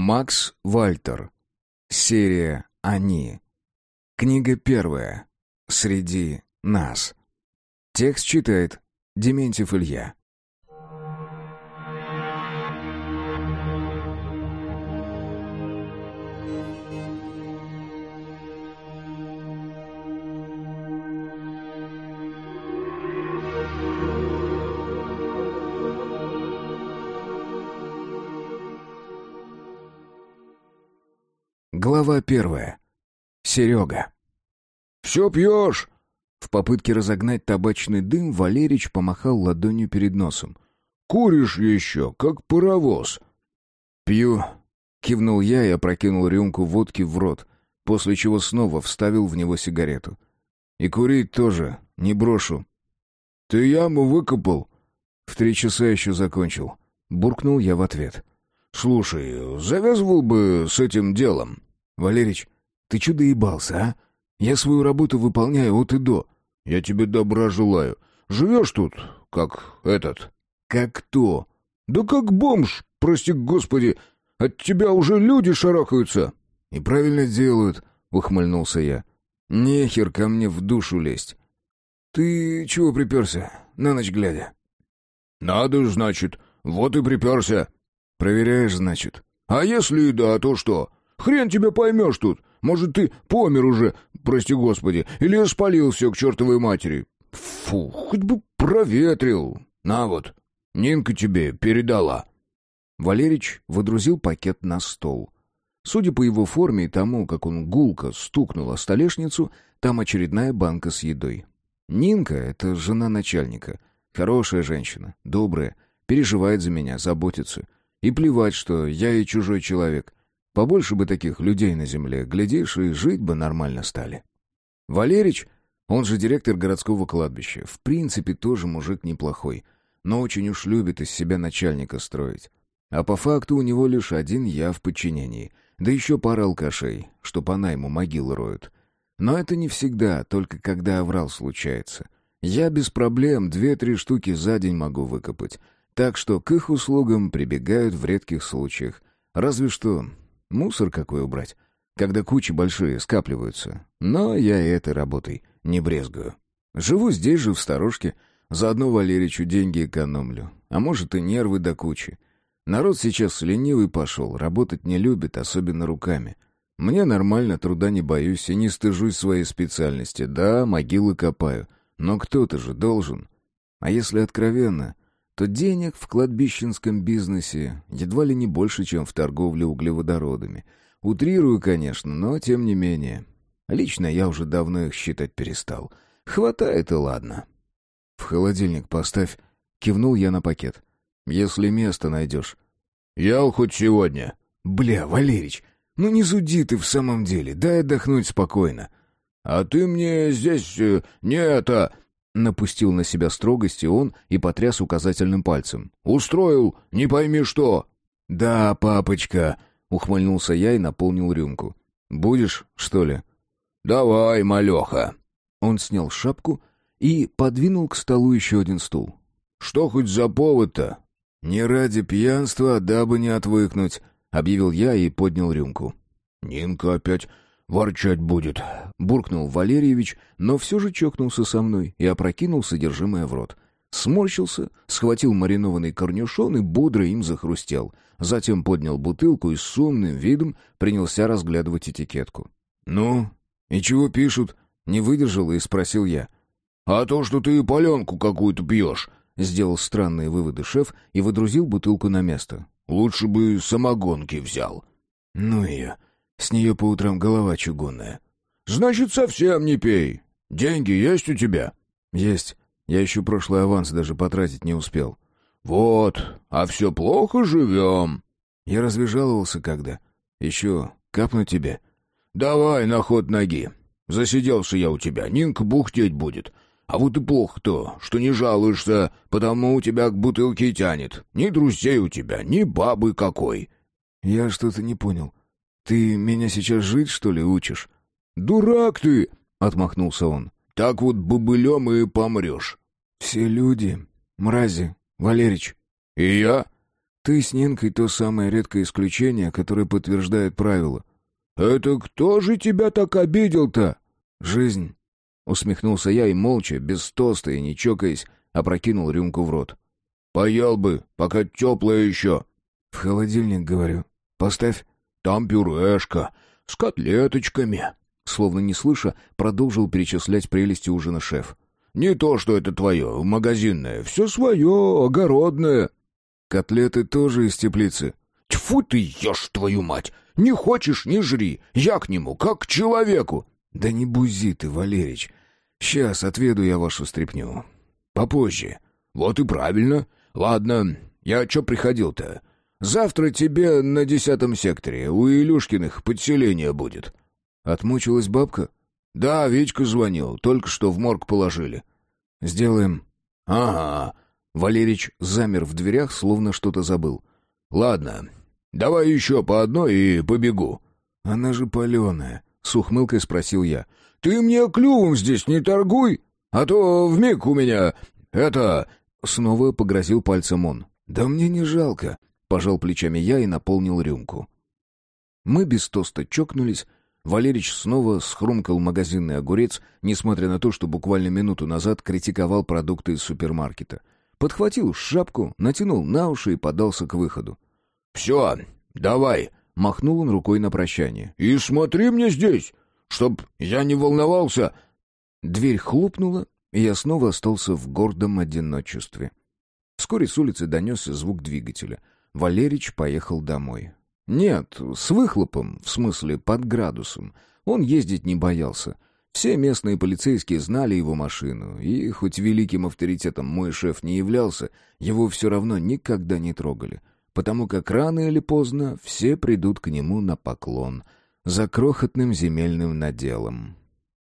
Макс Вальтер. Серия «Они». Книга первая. «Среди нас». Текст читает Дементьев Илья. Глава первая. Серега. «Все пьешь?» В попытке разогнать табачный дым Валерич помахал ладонью перед носом. «Куришь еще, как паровоз». «Пью», — кивнул я и опрокинул рюмку водки в рот, после чего снова вставил в него сигарету. «И курить тоже, не брошу». «Ты яму выкопал?» «В три часа еще закончил», — буркнул я в ответ. «Слушай, завязывал бы с этим делом». «Валерич, ты чудо ебался, а? Я свою работу выполняю от и до». «Я тебе добра желаю. Живешь тут, как этот». «Как кто?» «Да как бомж, прости господи. От тебя уже люди шарахаются». «И правильно делают», — ухмыльнулся я. «Нехер ко мне в душу лезть». «Ты чего приперся, на ночь глядя?» «Надо, значит. Вот и приперся». «Проверяешь, значит?» «А если и да, то что? Хрен тебя поймешь тут. Может, ты помер уже, прости господи, или спалился к чертовой матери. Фу, хоть бы проветрил. На вот, Нинка тебе передала». Валерич водрузил пакет на стол. Судя по его форме и тому, как он гулко стукнул о столешницу, там очередная банка с едой. Нинка — это жена начальника. Хорошая женщина, добрая, переживает за меня, заботится. И плевать, что я и чужой человек. Побольше бы таких людей на земле, глядишь, и жить бы нормально стали. Валерич, он же директор городского кладбища, в принципе, тоже мужик неплохой, но очень уж любит из себя начальника строить. А по факту у него лишь один я в подчинении, да еще пара алкашей, что по найму могилы роют. Но это не всегда, только когда оврал случается. Я без проблем две-три штуки за день могу выкопать, так что к их услугам прибегают в редких случаях. Разве что Мусор какой убрать, когда кучи большие скапливаются. Но я этой работой не брезгую. Живу здесь же, в сторожке, заодно Валеричу деньги экономлю. А может и нервы до кучи. Народ сейчас ленивый пошел, работать не любит, особенно руками. Мне нормально, труда не боюсь и не стыжусь своей специальности. Да, могилы копаю, но кто-то же должен. А если откровенно, то денег в кладбищенском бизнесе едва ли не больше, чем в торговле углеводородами. Утрирую, конечно, но тем не менее. Лично я уже давно их считать перестал. Хватает и ладно. «В холодильник поставь», — кивнул я на пакет. «Если место найдешь». «Я хоть сегодня». «Бля, Валерич, ну не зуди ты в самом деле, дай отдохнуть спокойно». «А ты мне здесь э, не это...» Напустил на себя строгости он и потряс указательным пальцем. «Устроил, не пойми что!» «Да, папочка!» — ухмыльнулся я и наполнил рюмку. «Будешь, что ли?» «Давай, малеха!» Он снял шапку и подвинул к столу еще один стул. «Что хоть за повод-то?» «Не ради пьянства, дабы не отвыкнуть», — объявил я и поднял рюмку. «Нинка опять ворчать будет», — буркнул Валерьевич, но все же чокнулся со мной и опрокинул содержимое в рот. Сморщился, схватил маринованный корнюшон и бодро им захрустел. Затем поднял бутылку и с умным видом принялся разглядывать этикетку. «Ну, и чего пишут?» — не выдержал и спросил я. «А то, что ты паленку какую-то пьешь», — сделал странные выводы шеф и выдрузил бутылку на место. «Лучше бы самогонки взял». «Ну ее, с нее по утрам голова чугунная». «Значит, совсем не пей. Деньги есть у тебя?» «Есть. Я еще прошлый аванс даже потратить не успел». «Вот, а все плохо живем». «Я разве жаловался когда? Еще капну тебе?» «Давай на ход ноги. Засиделся я у тебя, Нинка бухтеть будет. А вот и плохо-то, что не жалуешься, потому у тебя к бутылке тянет. Ни друзей у тебя, ни бабы какой». «Я что-то не понял. Ты меня сейчас жить, что ли, учишь?» «Дурак ты!» — отмахнулся он. «Так вот бобылем и помрешь». «Все люди. Мрази. Валерич». «И я?» Ты с Нинкой то самое редкое исключение, которое подтверждает правило. «Это кто же тебя так обидел-то?» «Жизнь». Усмехнулся я и молча, без тоста и не чокаясь, опрокинул рюмку в рот. «Поел бы, пока теплое еще». «В холодильник, говорю. Поставь». «Там пюрешка с котлеточками». Словно не слыша, продолжил перечислять прелести ужина шеф. «Не то, что это твое, магазинное. Все свое, огородное». «Котлеты тоже из теплицы». «Тьфу ты ешь, твою мать! Не хочешь — не жри. Я к нему, как к человеку». «Да не бузи ты, Валерич. Сейчас отведу я вашу стряпню. Попозже». «Вот и правильно. Ладно, я чё приходил-то? Завтра тебе на десятом секторе у Илюшкиных подселение будет». «Отмучилась бабка?» «Да, Витька звонил, только что в морг положили». «Сделаем». «Ага». Валерич замер в дверях, словно что-то забыл. «Ладно, давай еще по одной и побегу». «Она же паленая», — с ухмылкой спросил я. «Ты мне клювом здесь не торгуй, а то вмиг у меня... это...» Снова погрозил пальцем он. «Да мне не жалко», — пожал плечами я и наполнил рюмку. Мы без тоста чокнулись. Валерич снова схрумкал магазинный огурец, несмотря на то, что буквально минуту назад критиковал продукты из супермаркета. Подхватил шапку, натянул на уши и подался к выходу. «Все, давай!» — махнул он рукой на прощание. «И смотри мне здесь, чтоб я не волновался!» Дверь хлопнула, и я снова остался в гордом одиночестве. Вскоре с улицы донесся звук двигателя. Валерич поехал домой. Нет, с выхлопом, в смысле под градусом. Он ездить не боялся. Все местные полицейские знали его машину, и хоть великим авторитетом мой шеф не являлся, его все равно никогда не трогали, потому как рано или поздно все придут к нему на поклон за крохотным земельным наделом.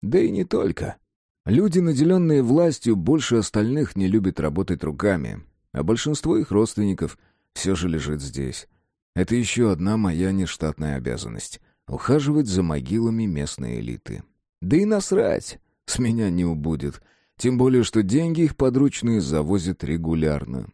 Да и не только. Люди, наделенные властью, больше остальных не любят работать руками, а большинство их родственников все же лежит здесь. Это еще одна моя нештатная обязанность — ухаживать за могилами местной элиты. Да и насрать, с меня не убудет, тем более, что деньги их подручные завозят регулярно.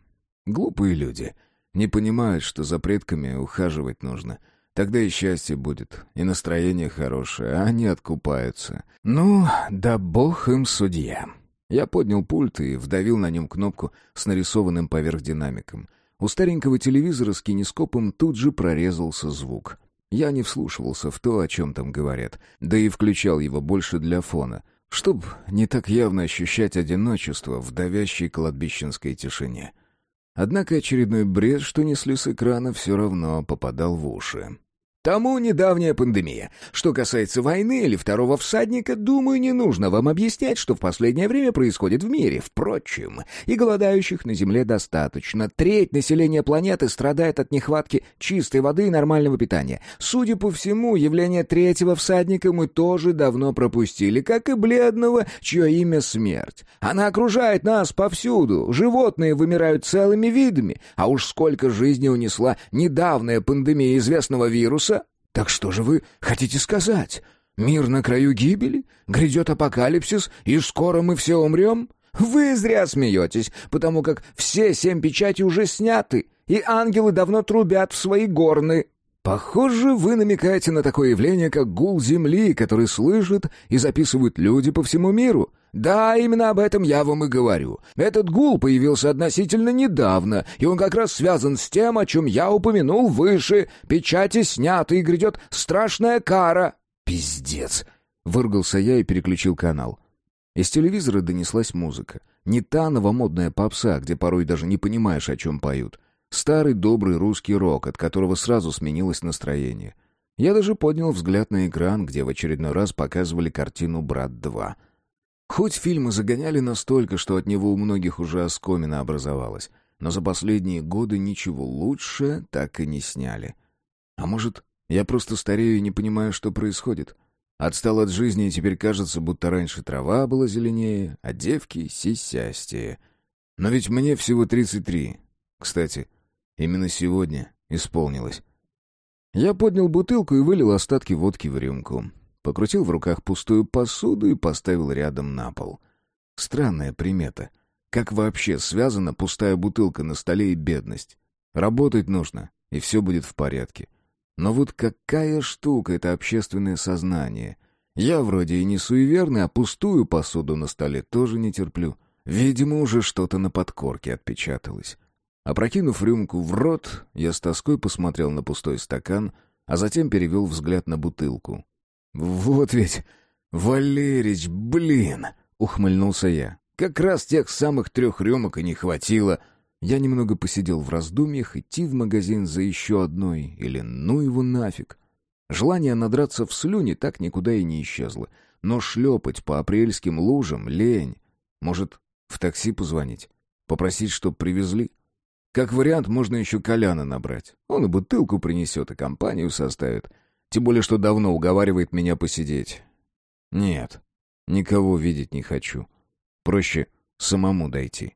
Глупые люди не понимают, что за предками ухаживать нужно — Тогда и счастье будет, и настроение хорошее, а они откупаются. Ну, да бог им судья. Я поднял пульт и вдавил на нем кнопку с нарисованным поверх динамиком. У старенького телевизора с кинескопом тут же прорезался звук. Я не вслушивался в то, о чем там говорят, да и включал его больше для фона, чтоб не так явно ощущать одиночество в давящей кладбищенской тишине. Однако очередной бред, что несли с экрана, все равно попадал в уши. Тому недавняя пандемия. Что касается войны или второго всадника, думаю, не нужно вам объяснять, что в последнее время происходит в мире. Впрочем, и голодающих на Земле достаточно. Треть населения планеты страдает от нехватки чистой воды и нормального питания. Судя по всему, явление третьего всадника мы тоже давно пропустили, как и бледного, чье имя смерть. Она окружает нас повсюду. Животные вымирают целыми видами. А уж сколько жизни унесла недавняя пандемия известного вируса, так что же вы хотите сказать? Мир на краю гибели? Грядет апокалипсис, и скоро мы все умрем? Вы зря смеетесь, потому как все семь печати уже сняты, и ангелы давно трубят в свои горны. Похоже, вы намекаете на такое явление, как гул земли, который слышат и записывают люди по всему миру. Да, именно об этом я вам и говорю. Этот гул появился относительно недавно, и он как раз связан с тем, о чем я упомянул выше. Печати сняты, и грядет страшная кара. Пиздец! Выругался я и переключил канал. Из телевизора донеслась музыка. Не та новомодная попса, где порой даже не понимаешь, о чем поют. Старый добрый русский рок, от которого сразу сменилось настроение. Я даже поднял взгляд на экран, где в очередной раз показывали картину «Брат 2». Хоть фильмы загоняли настолько, что от него у многих уже оскомина образовалась, но за последние годы ничего лучше так и не сняли. А может, я просто старею и не понимаю, что происходит? Отстал от жизни и теперь кажется, будто раньше трава была зеленее, а девки — сисястее. Но ведь мне всего 33. Кстати, именно сегодня исполнилось. Я поднял бутылку и вылил остатки водки в рюмку покрутил в руках пустую посуду и поставил рядом на пол. Странная примета. Как вообще связана пустая бутылка на столе и бедность? Работать нужно, и все будет в порядке. Но вот какая штука это общественное сознание. Я вроде и не суеверный, а пустую посуду на столе тоже не терплю. Видимо, уже что-то на подкорке отпечаталось. Опрокинув рюмку в рот, я с тоской посмотрел на пустой стакан, а затем перевел взгляд на бутылку. «Вот ведь... Валерич, блин!» — ухмыльнулся я. «Как раз тех самых трех рюмок и не хватило». Я немного посидел в раздумьях, идти в магазин за еще одной или ну его нафиг. Желание надраться в слюни так никуда и не исчезло. Но шлепать по апрельским лужам — лень. Может, в такси позвонить? Попросить, чтоб привезли? Как вариант, можно еще Коляна набрать. Он и бутылку принесет, и компанию составит. Тем более, что давно уговаривает меня посидеть. Нет, никого видеть не хочу. Проще самому дойти.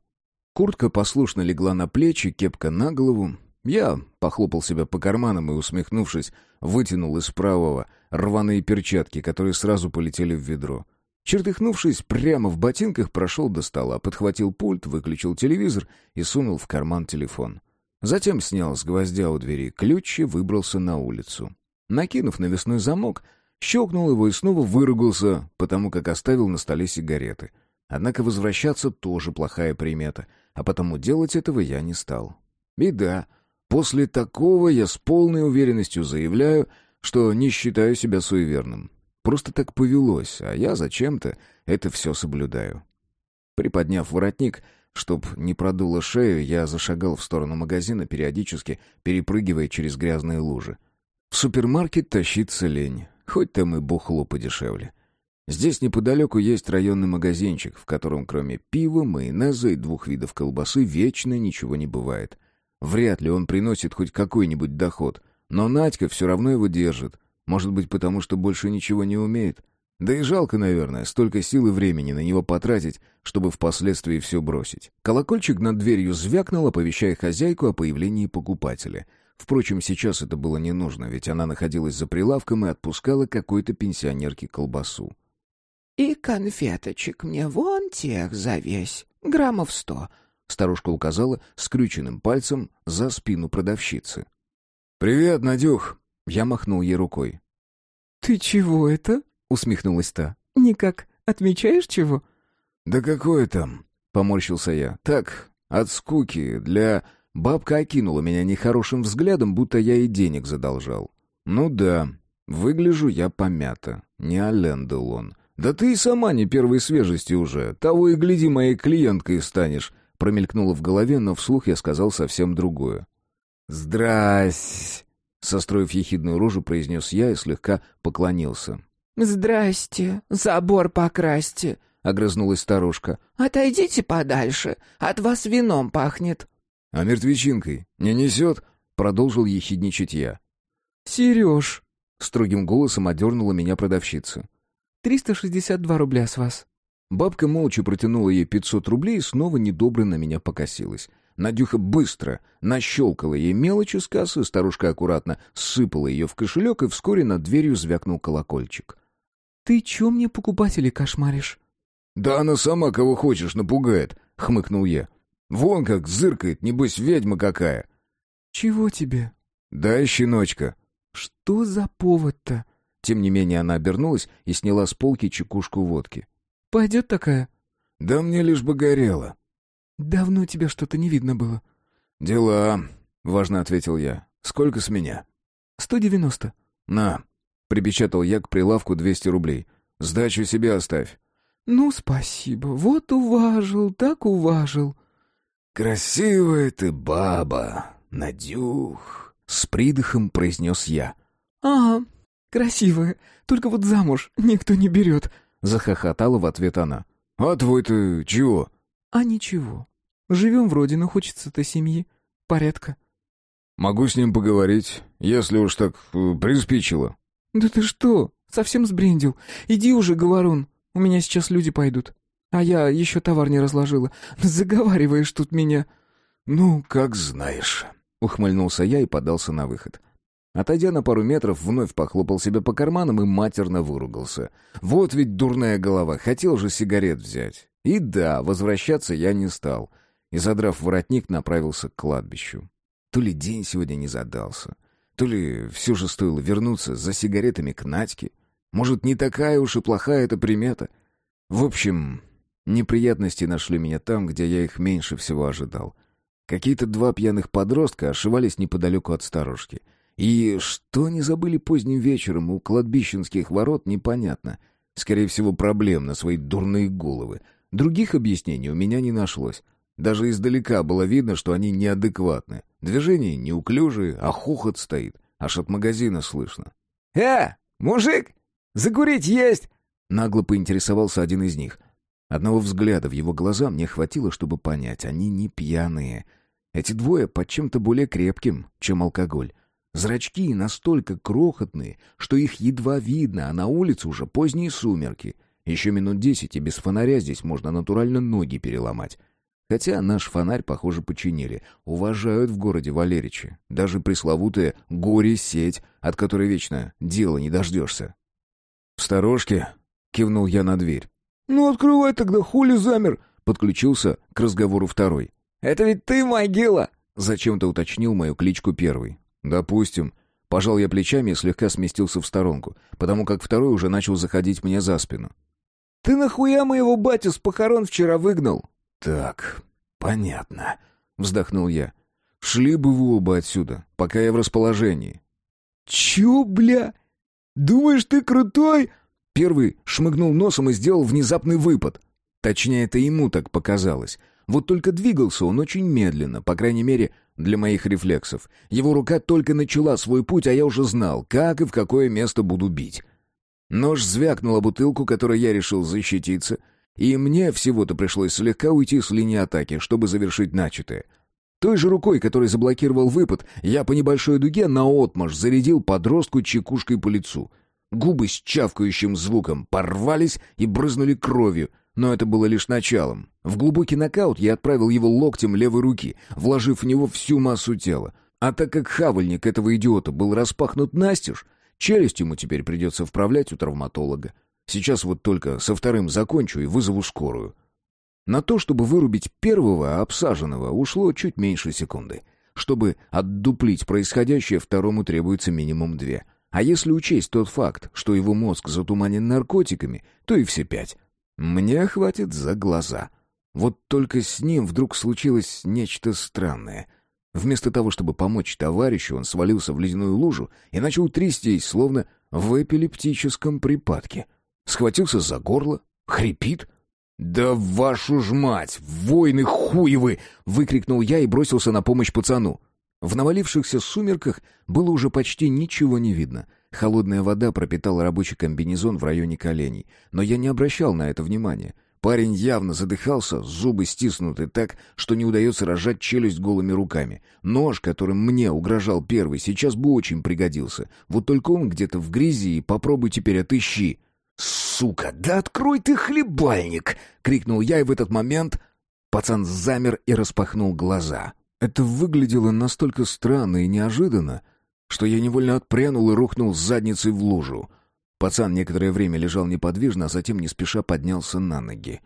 Куртка послушно легла на плечи, кепка на голову. Я похлопал себя по карманам и, усмехнувшись, вытянул из правого рваные перчатки, которые сразу полетели в ведро. Чертыхнувшись, прямо в ботинках прошел до стола, подхватил пульт, выключил телевизор и сунул в карман телефон. Затем снял с гвоздя у двери ключ и выбрался на улицу. Накинув навесной замок, щелкнул его и снова выругался, потому как оставил на столе сигареты. Однако возвращаться тоже плохая примета, а потому делать этого я не стал. И да, после такого я с полной уверенностью заявляю, что не считаю себя суеверным. Просто так повелось, а я зачем-то это все соблюдаю. Приподняв воротник, чтоб не продуло шею, я зашагал в сторону магазина, периодически перепрыгивая через грязные лужи. В супермаркет тащиться лень, хоть там и бухло подешевле. Здесь неподалеку есть районный магазинчик, в котором кроме пива, майонеза и двух видов колбасы вечно ничего не бывает. Вряд ли он приносит хоть какой-нибудь доход, но Надька все равно его держит, может быть, потому что больше ничего не умеет? Да и жалко, наверное, столько сил и времени на него потратить, чтобы впоследствии все бросить. Колокольчик над дверью звякнул, оповещая хозяйку о появлении покупателя. Впрочем, сейчас это было не нужно, ведь она находилась за прилавком и отпускала какой-то пенсионерке колбасу. «И конфеточек мне вон тех завесь, граммов сто», — старушка указала скрюченным пальцем за спину продавщицы. «Привет, Надюх!» Я махнул ей рукой. «Ты чего это?» — усмехнулась та. «Никак отмечаешь чего?» «Да какое там?» — поморщился я. «Так, от скуки, для...» Бабка окинула меня нехорошим взглядом, будто я ей денег задолжал. «Ну да, выгляжу я помято. Не Ален Делон. Да ты и сама не первой свежести уже. Того и гляди, моей клиенткой станешь». Промелькнуло в голове, но вслух я сказал совсем другое. «Здрась!» Состроив ехидную рожу, произнес я и слегка поклонился. «Здрасте, забор покрасьте», — огрызнулась старушка. «Отойдите подальше, от вас вином пахнет». «А мертвечинкой не несет?» — продолжил ехидничать я. «Сереж», — строгим голосом одернула меня продавщица. «Триста шестьдесят два рубля с вас». Бабка молча протянула ей пятьсот рублей и снова недобро на меня покосилась. Надюха быстро нащелкала ей мелочи с кассы, старушка аккуратно сыпала ее в кошелек, и вскоре над дверью звякнул колокольчик. — Ты че мне покупателей кошмаришь? — Да она сама кого хочешь напугает, — хмыкнул я. — Вон как зыркает, небось ведьма какая. — Чего тебе? — Да, щеночка. — Что за повод-то? Тем не менее она обернулась и сняла с полки чекушку водки. — Пойдет такая? — Да мне лишь бы горело. «Давно тебя что-то не видно было». «Дела», — важно ответил я. «Сколько с меня?» «Сто девяносто». «На», — припечатал я к прилавку двести рублей. «Сдачу себе оставь». «Ну, спасибо. Вот уважил, так уважил». «Красивая ты баба, Надюх», — с придыхом произнес я. «Ага, красивая. Только вот замуж никто не берет», — захохотала в ответ она. «А твой-то чего?» «А ничего. Живем вроде, но хочется-то семьи, порядка. Могу с ним поговорить, если уж так э, приспичило. Да ты что, совсем сбрендил? Иди уже, говорун, у меня сейчас люди пойдут. А я еще товар не разложила. Заговариваешь тут меня. Ну, как знаешь. Ухмыльнулся я и подался на выход. Отойдя на пару метров, вновь похлопал себя по карманам и матерно выругался. Вот ведь дурная голова, хотел же сигарет взять. И да, возвращаться я не стал — и, задрав воротник, направился к кладбищу. То ли день сегодня не задался, то ли все же стоило вернуться за сигаретами к Надьке. Может, не такая уж и плохая эта примета. В общем, неприятности нашли меня там, где я их меньше всего ожидал. Какие-то два пьяных подростка ошивались неподалеку от сторожки. И что они забыли поздним вечером у кладбищенских ворот, непонятно. Скорее всего, проблем на свои дурные головы. Других объяснений у меня не нашлось. Даже издалека было видно, что они неадекватны. Движения неуклюжие, а хохот стоит. Аж от магазина слышно. «Э, мужик, закурить есть?» Нагло поинтересовался один из них. Одного взгляда в его глаза мне хватило, чтобы понять, они не пьяные. Эти двое под чем-то более крепким, чем алкоголь. Зрачки настолько крохотные, что их едва видно, а на улице уже поздние сумерки. Еще минут десять, и без фонаря здесь можно натурально ноги переломать. Хотя наш фонарь, похоже, починили. Уважают в городе Валеричи. Даже пресловутая горе-сеть, от которой вечно дела не дождешься. «В сторожке?» — кивнул я на дверь. «Ну, открывай тогда, хули замер?» — подключился к разговору второй. «Это ведь ты, могила!» — зачем-то уточнил мою кличку первый. «Допустим». Пожал я плечами и слегка сместился в сторонку, потому как второй уже начал заходить мне за спину. «Ты нахуя моего батю с похорон вчера выгнал?» «Так, понятно», — вздохнул я. «Шли бы вы оба отсюда, пока я в расположении». «Чё, бля? Думаешь, ты крутой?» Первый шмыгнул носом и сделал внезапный выпад. Точнее, это ему так показалось. Вот только двигался он очень медленно, по крайней мере, для моих рефлексов. Его рука только начала свой путь, а я уже знал, как и в какое место буду бить. Нож звякнул о бутылку, которой я решил защититься — и мне всего-то пришлось слегка уйти с линии атаки, чтобы завершить начатое. Той же рукой, которой заблокировал выпад, я по небольшой дуге наотмашь зарядил подростку чекушкой по лицу. Губы с чавкающим звуком порвались и брызнули кровью, но это было лишь началом. В глубокий нокаут я отправил его локтем левой руки, вложив в него всю массу тела. А так как хавальник этого идиота был распахнут настежь, челюсть ему теперь придется вправлять у травматолога. Сейчас вот только со вторым закончу и вызову скорую. На то, чтобы вырубить первого обсаженного, ушло чуть меньше секунды. Чтобы отдуплить происходящее, второму требуется минимум две. А если учесть тот факт, что его мозг затуманен наркотиками, то и все пять. Мне хватит за глаза. Вот только с ним вдруг случилось нечто странное. Вместо того, чтобы помочь товарищу, он свалился в ледяную лужу и начал трястись, словно в эпилептическом припадке — Схватился за горло, хрипит. «Да вашу ж мать! Войны хуевы!» — выкрикнул я и бросился на помощь пацану. В навалившихся сумерках было уже почти ничего не видно. Холодная вода пропитала рабочий комбинезон в районе коленей, но я не обращал на это внимания. Парень явно задыхался, зубы стиснуты так, что не удается разжать челюсть голыми руками. Нож, которым мне угрожал первый, сейчас бы очень пригодился. Вот только он где-то в грязи, и попробуй теперь отыщи. «Сука, да открой ты хлебальник!» — крикнул я, и в этот момент пацан замер и распахнул глаза. Это выглядело настолько странно и неожиданно, что я невольно отпрянул и рухнул с задницей в лужу. Пацан некоторое время лежал неподвижно, а затем не спеша поднялся на ноги.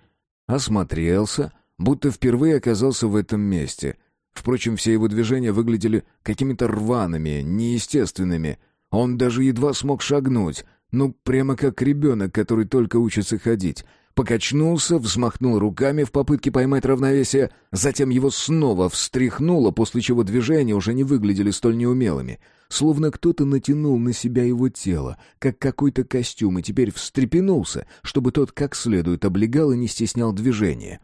Осмотрелся, будто впервые оказался в этом месте. Впрочем, все его движения выглядели какими-то рваными, неестественными. Он даже едва смог шагнуть, ну, прямо как ребенок, который только учится ходить. Покачнулся, взмахнул руками в попытке поймать равновесие, затем его снова встряхнуло, после чего движения уже не выглядели столь неумелыми. Словно кто-то натянул на себя его тело, как какой-то костюм, и теперь встрепенулся, чтобы тот как следует облегал и не стеснял движения.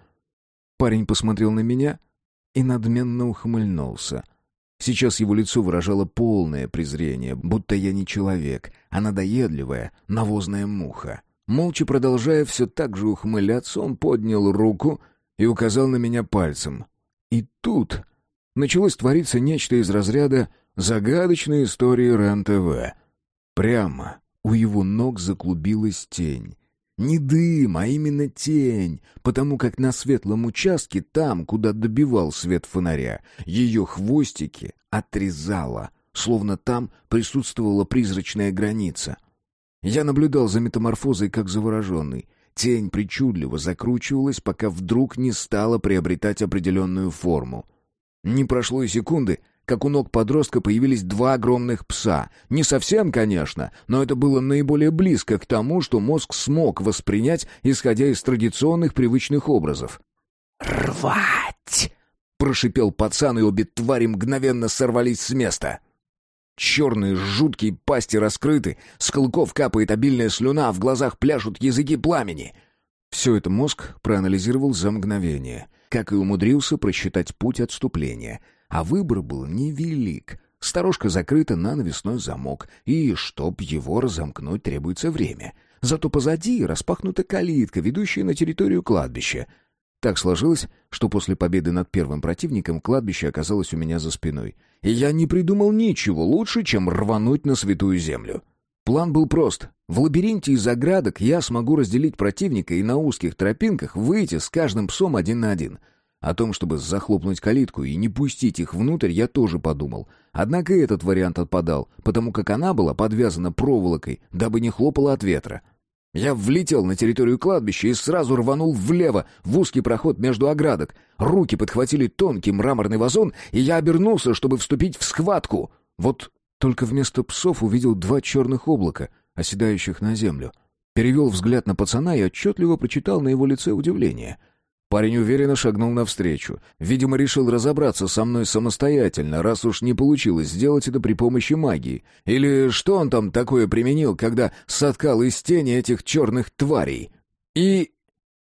Парень посмотрел на меня и надменно ухмыльнулся. Сейчас его лицо выражало полное презрение, будто я не человек, а надоедливая, навозная муха. Молча продолжая все так же ухмыляться, он поднял руку и указал на меня пальцем. И тут началось твориться нечто из разряда загадочной истории РЕН-ТВ. Прямо у его ног заклубилась тень. Не дым, а именно тень, потому как на светлом участке, там, куда добивал свет фонаря, ее хвостики отрезало, словно там присутствовала призрачная граница. Я наблюдал за метаморфозой как завороженный. Тень причудливо закручивалась, пока вдруг не стала приобретать определенную форму. Не прошло и секунды, как у ног подростка появились два огромных пса. Не совсем, конечно, но это было наиболее близко к тому, что мозг смог воспринять, исходя из традиционных привычных образов. «Рвать!» — прошипел пацан, и обе твари мгновенно сорвались с места. Черные жуткие пасти раскрыты, с клыков капает обильная слюна, а в глазах пляшут языки пламени. Все это мозг проанализировал за мгновение, как и умудрился просчитать путь отступления. А выбор был невелик. Сторожка закрыта на навесной замок, и, чтоб его разомкнуть, требуется время. Зато позади распахнута калитка, ведущая на территорию кладбища. Так сложилось, что после победы над первым противником кладбище оказалось у меня за спиной. И я не придумал ничего лучше, чем рвануть на святую землю. План был прост. В лабиринте из оградок я смогу разделить противника и на узких тропинках выйти с каждым псом один на один. О том, чтобы захлопнуть калитку и не пустить их внутрь, я тоже подумал. Однако этот вариант отпадал, потому как она была подвязана проволокой, дабы не хлопала от ветра. Я влетел на территорию кладбища и сразу рванул влево, в узкий проход между оградок. Руки подхватили тонкий мраморный вазон, и я обернулся, чтобы вступить в схватку. Вот только вместо псов увидел два черных облака, оседающих на землю. Перевел взгляд на пацана и отчетливо прочитал на его лице удивление. Парень уверенно шагнул навстречу. Видимо, решил разобраться со мной самостоятельно, раз уж не получилось сделать это при помощи магии. Или что он там такое применил, когда соткал из тени этих черных тварей? И...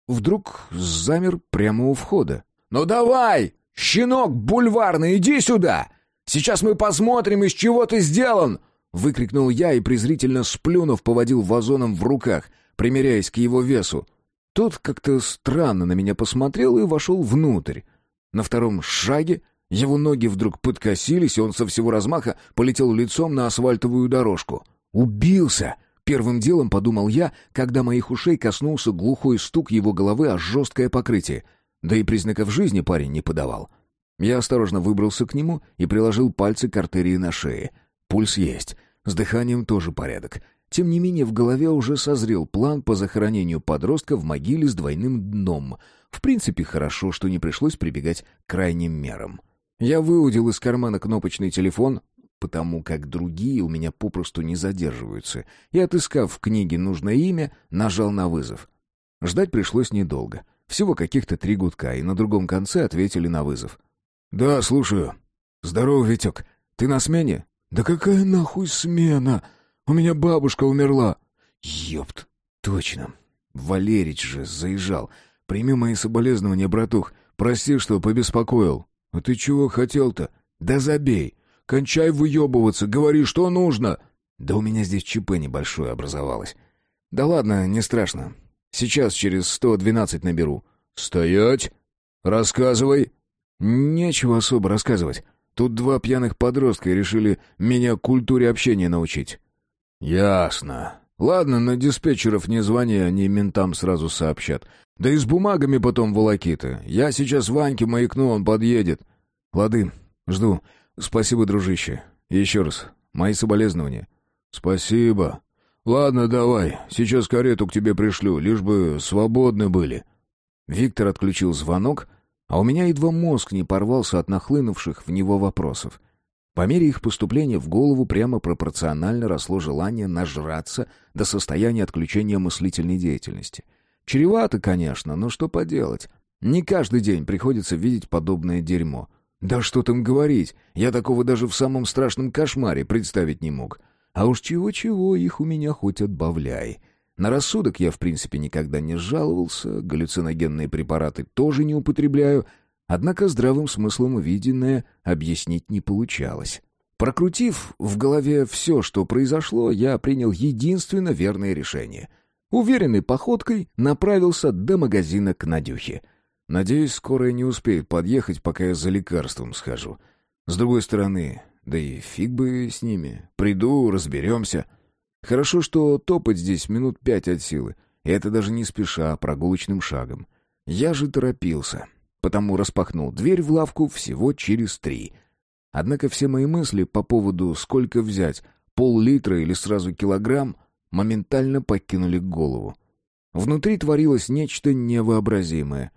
Вдруг замер прямо у входа. «Ну давай! Щенок бульварный, иди сюда!» Сейчас мы посмотрим, из чего ты сделан!» Выкрикнул я и, презрительно сплюнув, поводил вазоном в руках, примеряясь к его весу. Тот как-то странно на меня посмотрел и вошел внутрь. На втором шаге его ноги вдруг подкосились, и он со всего размаха полетел лицом на асфальтовую дорожку. «Убился!» — первым делом подумал я, когда моих ушей коснулся глухой стук его головы о жесткое покрытие. Да и признаков жизни парень не подавал. — я осторожно выбрался к нему и приложил пальцы к артерии на шее. Пульс есть. С дыханием тоже порядок. Тем не менее, в голове уже созрел план по захоронению подростка в могиле с двойным дном. В принципе, хорошо, что не пришлось прибегать к крайним мерам. Я выудил из кармана кнопочный телефон, потому как другие у меня попросту не задерживаются, и, отыскав в книге нужное имя, нажал на вызов. Ждать пришлось недолго. Всего каких-то три гудка, и на другом конце ответили на вызов. «Да, слушаю. Здорово, Витек. Ты на смене?» «Да какая нахуй смена? У меня бабушка умерла». «Ёпт, точно. Валерич же заезжал. Прими мои соболезнования, братух. Прости, что побеспокоил». «А ты чего хотел-то?» «Да забей. Кончай выебываться, говори, что нужно». «Да у меня здесь ЧП небольшое образовалось». «Да ладно, не страшно. Сейчас через сто двенадцать наберу». «Стоять! Рассказывай!» «Нечего особо рассказывать. Тут два пьяных подростка решили меня культуре общения научить». «Ясно. Ладно, на диспетчеров не звони, они ментам сразу сообщат. Да и с бумагами потом волокиты. Я сейчас Ваньке маякну, он подъедет». «Лады, жду. Спасибо, дружище. Еще раз. Мои соболезнования». «Спасибо. Ладно, давай. Сейчас карету к тебе пришлю, лишь бы свободны были». Виктор отключил звонок, — а у меня едва мозг не порвался от нахлынувших в него вопросов. По мере их поступления в голову прямо пропорционально росло желание нажраться до состояния отключения мыслительной деятельности. Чревато, конечно, но что поделать. Не каждый день приходится видеть подобное дерьмо. Да что там говорить, я такого даже в самом страшном кошмаре представить не мог. А уж чего-чего их у меня хоть отбавляй. На рассудок я, в принципе, никогда не жаловался, галлюциногенные препараты тоже не употребляю, однако здравым смыслом увиденное объяснить не получалось. Прокрутив в голове все, что произошло, я принял единственно верное решение. Уверенной походкой направился до магазина к Надюхе. Надеюсь, скоро не успеет подъехать, пока я за лекарством схожу. С другой стороны, да и фиг бы с ними. Приду, разберемся. — Хорошо, что топать здесь минут пять от силы, и это даже не спеша, а прогулочным шагом. Я же торопился, потому распахнул дверь в лавку всего через три. Однако все мои мысли по поводу «сколько взять», пол-литра или сразу килограмм, моментально покинули голову. Внутри творилось нечто невообразимое.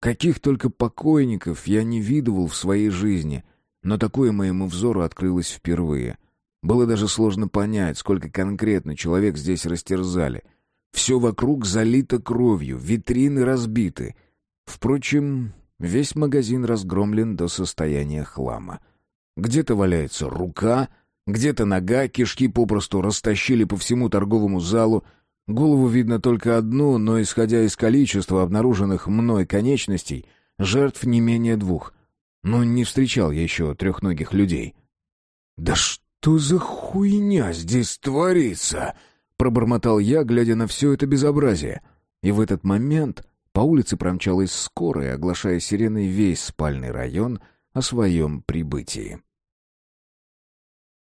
Каких только покойников я не видывал в своей жизни. Но такое моему взору открылось впервые. Было даже сложно понять, сколько конкретно человек здесь растерзали. Все вокруг залито кровью, витрины разбиты. Впрочем, весь магазин разгромлен до состояния хлама. Где-то валяется рука, где-то нога, кишки попросту растащили по всему торговому залу. Голову видно только одну, но, исходя из количества обнаруженных мной конечностей, жертв не менее двух. Но не встречал я еще трехногих людей. «Да что за хуйня здесь творится?» — пробормотал я, глядя на все это безобразие. И в этот момент по улице промчалась скорая, оглашая сиреной весь спальный район о своем прибытии.